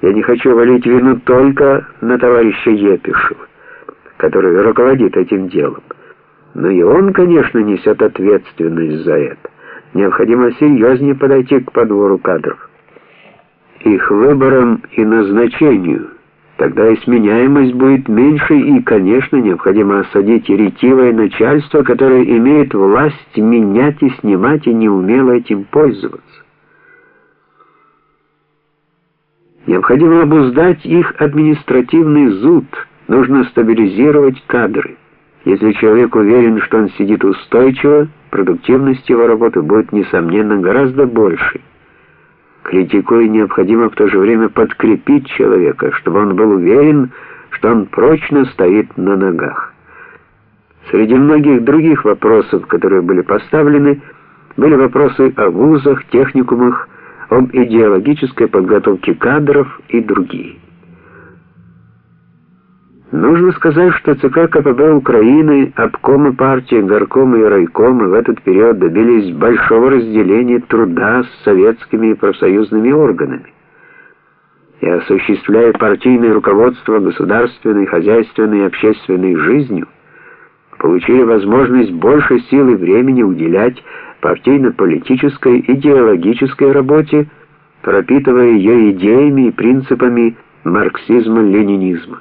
Я не хочу валить вину только на товарища Епишева, который руководит этим делом. Но и он, конечно, несет ответственность за это. Необходимо серьезнее подойти к подбору кадров. Их выбором и назначению. Тогда и сменяемость будет меньше, и, конечно, необходимо осадить ретивое начальство, которое имеет власть менять и снимать и не умело этим пользоваться. Необходимо обуздать их административный зуд, нужно стабилизировать кадры. Если человек уверен, что он сидит устойчиво, продуктивность его работы будет, несомненно, гораздо больше. Критикуя необходимо в то же время подкрепить человека, чтобы он был уверен, что он прочно стоит на ногах. Среди многих других вопросов, которые были поставлены, были вопросы о вузах, техникумах, об идеологической подготовке кадров и другие. Нужно сказать, что ЦК КПБ Украины, обкомы партии, горкомы и райкомы в этот период добились большого разделения труда с советскими и профсоюзными органами. И осуществляя партийное руководство государственной, хозяйственной и общественной жизнью, получили возможность больше сил и времени уделять партийно-политической, идеологической работе, пропитывая ее идеями и принципами марксизма-ленинизма.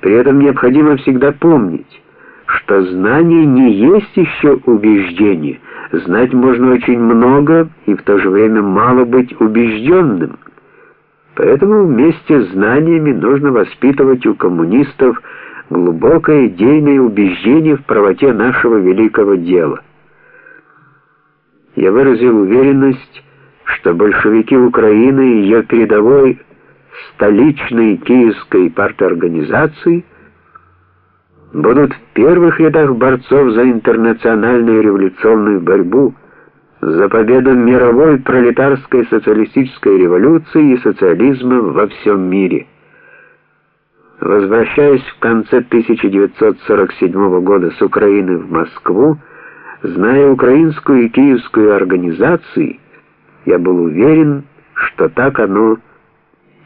При этом необходимо всегда помнить, что знание не есть еще убеждение. Знать можно очень много и в то же время мало быть убежденным. Поэтому вместе с знаниями нужно воспитывать у коммунистов глубокое идейное убеждение в правоте нашего великого дела – я выразил уверенность, что большевики Украины и ее передовой столичной киевской парторганизации будут в первых рядах борцов за интернациональную революционную борьбу, за победу мировой пролетарской социалистической революции и социализма во всем мире. Возвращаясь в конце 1947 года с Украины в Москву, Зная украинскую и киевскую организации, я был уверен, что так оно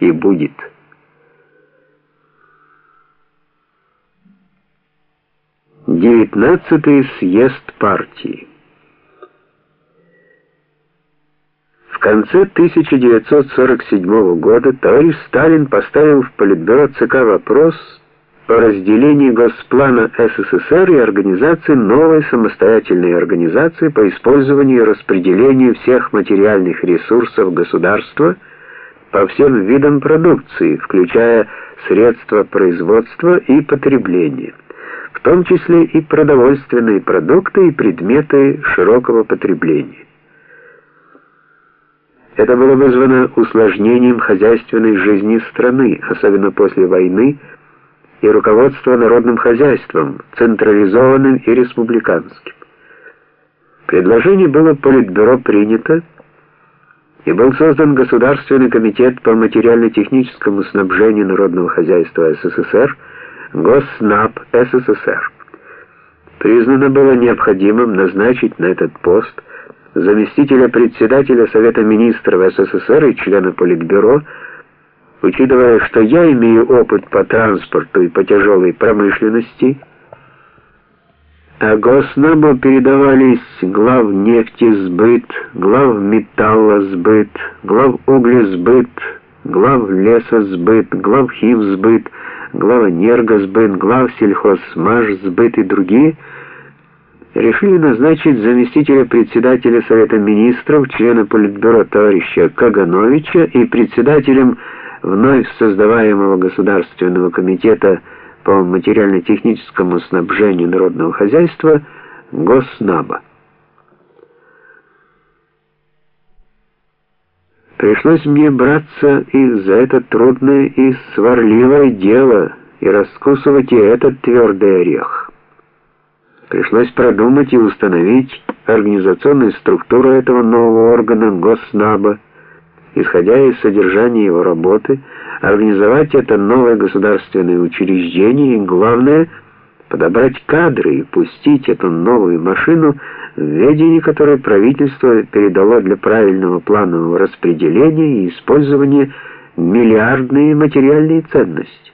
и будет. Девятнадцатый съезд партии. В конце 1947 года товарищ Сталин поставил в Политбюро ЦК вопрос о разделении Госплана СССР и организации новой самостоятельной организации по использованию и распределению всех материальных ресурсов государства по всем видам продукции, включая средства производства и потребления, в том числе и продовольственные продукты и предметы широкого потребления. Это было вызвано усложнением хозяйственной жизни страны, особенно после войны, и руководство народным хозяйством, централизованным и республиканским. Предложение было Политбюро принято, и был создан Государственный комитет по материально-техническому снабжению народного хозяйства СССР, Госнаб СССР. Признано было необходимым назначить на этот пост заместителя председателя Совета министров СССР и члена Политбюро Учитывая, что я имею опыт по транспорту и по тяжелой промышленности, а Госнабу передавались глав нефтесбыт, глав металлосбыт, глав углесбыт, глав лесосбыт, глав химсбыт, глав энергосбыт, глав сельхозмашсбыт и другие, решили назначить заместителя председателя Совета министров, члена Политбюро товарища Кагановича и председателем вновь создаваемого Государственного комитета по материально-техническому снабжению народного хозяйства Госнаба. Пришлось мне браться и за это трудное и сварливое дело и раскусывать и этот твердый орех. Пришлось продумать и установить организационную структуру этого нового органа Госнаба, исходя из содержания его работы, организовать это новое государственное учреждение и, главное, подобрать кадры и пустить эту новую машину в которой правительство передало для правильного планового распределения и использования миллиардные материальные ценности.